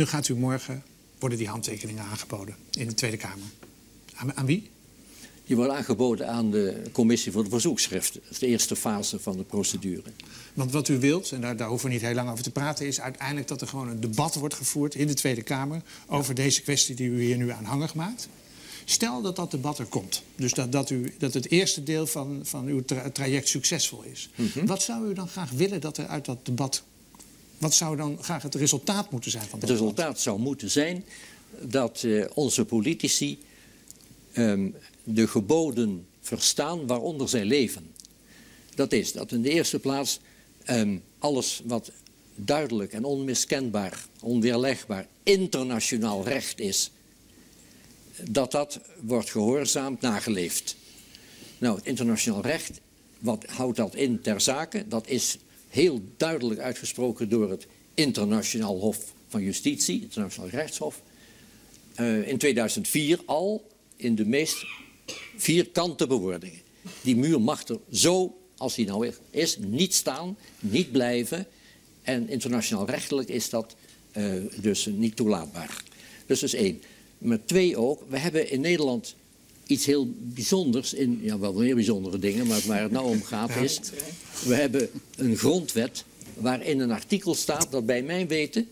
Nu gaat u morgen, worden die handtekeningen aangeboden in de Tweede Kamer. Aan, aan wie? Die worden aangeboden aan de commissie voor de verzoekschriften. Dat is de eerste fase van de procedure. Want wat u wilt, en daar, daar hoeven we niet heel lang over te praten... is uiteindelijk dat er gewoon een debat wordt gevoerd in de Tweede Kamer... over deze kwestie die u hier nu aanhangig maakt. Stel dat dat debat er komt. Dus dat, dat, u, dat het eerste deel van, van uw traject succesvol is. Mhm. Wat zou u dan graag willen dat er uit dat debat... Wat zou dan graag het resultaat moeten zijn van dat Het resultaat zou moeten zijn dat eh, onze politici ehm, de geboden verstaan waaronder zij leven. Dat is dat in de eerste plaats ehm, alles wat duidelijk en onmiskenbaar, onweerlegbaar internationaal recht is, dat dat wordt gehoorzaamd nageleefd. Nou, het internationaal recht, wat houdt dat in ter zake? Dat is heel duidelijk uitgesproken door het Internationaal Hof van Justitie, Internationaal Rechtshof, uh, in 2004 al in de meest vierkante bewoordingen. Die muur mag er zo, als die nou is, niet staan, niet blijven. En internationaal rechtelijk is dat uh, dus niet toelaatbaar. Dus dat is één. Maar twee ook, we hebben in Nederland iets heel bijzonders in, ja wel meer bijzondere dingen, maar waar het nou om gaat is, we hebben een grondwet waarin een artikel staat dat bij mijn weten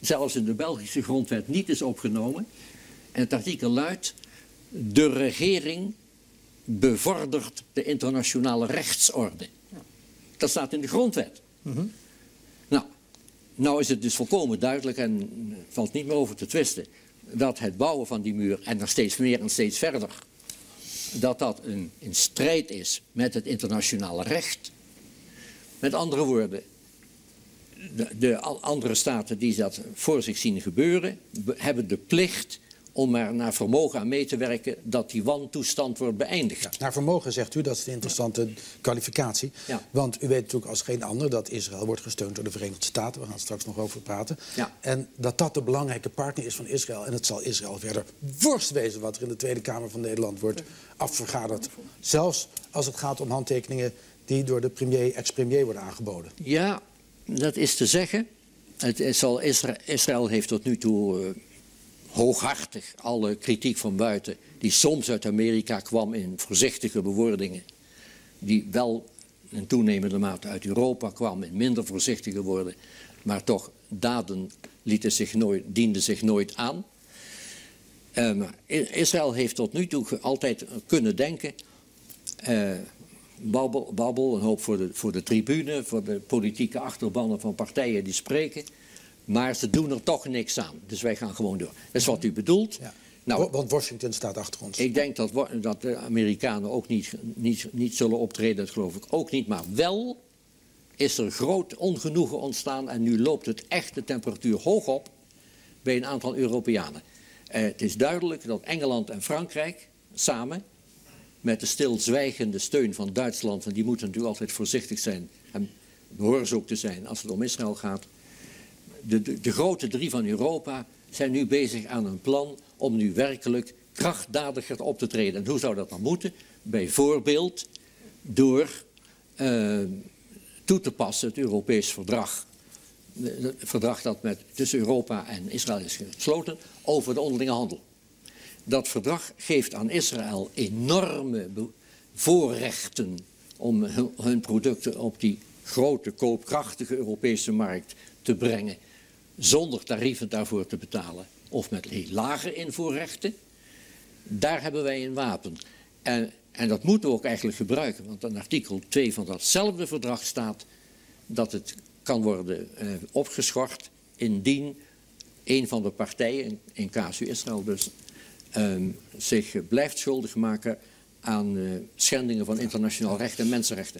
zelfs in de Belgische grondwet niet is opgenomen. En het artikel luidt, de regering bevordert de internationale rechtsorde. Dat staat in de grondwet. Nou, nou is het dus volkomen duidelijk en valt niet meer over te twisten dat het bouwen van die muur en nog steeds meer en steeds verder, dat dat een, in strijd is met het internationale recht. Met andere woorden, de, de andere staten die dat voor zich zien gebeuren, hebben de plicht om er naar vermogen aan mee te werken dat die wantoestand wordt beëindigd. Ja, naar vermogen zegt u, dat is een interessante kwalificatie. Ja. Want u weet natuurlijk als geen ander dat Israël wordt gesteund door de Verenigde Staten. We gaan straks nog over praten. Ja. En dat dat de belangrijke partner is van Israël. En het zal Israël verder worst wezen wat er in de Tweede Kamer van Nederland wordt afvergaderd. Zelfs als het gaat om handtekeningen die door de premier, ex-premier worden aangeboden. Ja, dat is te zeggen. Het zal Israël, Israël heeft tot nu toe uh, hooghartig alle kritiek van buiten, die soms uit Amerika kwam in voorzichtige bewoordingen, die wel in toenemende mate uit Europa kwam in minder voorzichtige woorden, maar toch daden lieten zich nooit, dienden zich nooit aan. Uh, Israël heeft tot nu toe altijd kunnen denken, uh, babbel, babbel, een hoop voor de, voor de tribune, voor de politieke achterbannen van partijen die spreken. Maar ze doen er toch niks aan. Dus wij gaan gewoon door. Dat is wat u bedoelt. Ja. Nou, Want Washington staat achter ons. Ik denk dat, dat de Amerikanen ook niet, niet, niet zullen optreden. Dat geloof ik ook niet. Maar wel is er groot ongenoegen ontstaan. En nu loopt het echt de temperatuur hoog op bij een aantal Europeanen. Eh, het is duidelijk dat Engeland en Frankrijk samen met de stilzwijgende steun van Duitsland, en die moeten natuurlijk altijd voorzichtig zijn, en ook te zijn als het om Israël gaat. De, de, grote drie van Europa zijn nu bezig aan een plan om nu werkelijk krachtdadiger op te treden. En hoe zou dat dan moeten? Bijvoorbeeld door uh, toe te passen het Europees verdrag. Het verdrag dat met, tussen Europa en Israël is gesloten over de onderlinge handel. Dat verdrag geeft aan Israël enorme voorrechten om hun producten op die grote, koopkrachtige Europese markt te brengen, zonder tarieven daarvoor te betalen of met heel lage invoerrechten. Daar hebben wij een wapen. En, en dat moeten we ook eigenlijk gebruiken, want in artikel 2 van datzelfde verdrag staat dat het kan worden eh, opgeschort indien een van de partijen, in casu Israël dus, uh, zich blijft schuldig maken aan uh, schendingen van internationaal recht en mensenrechten.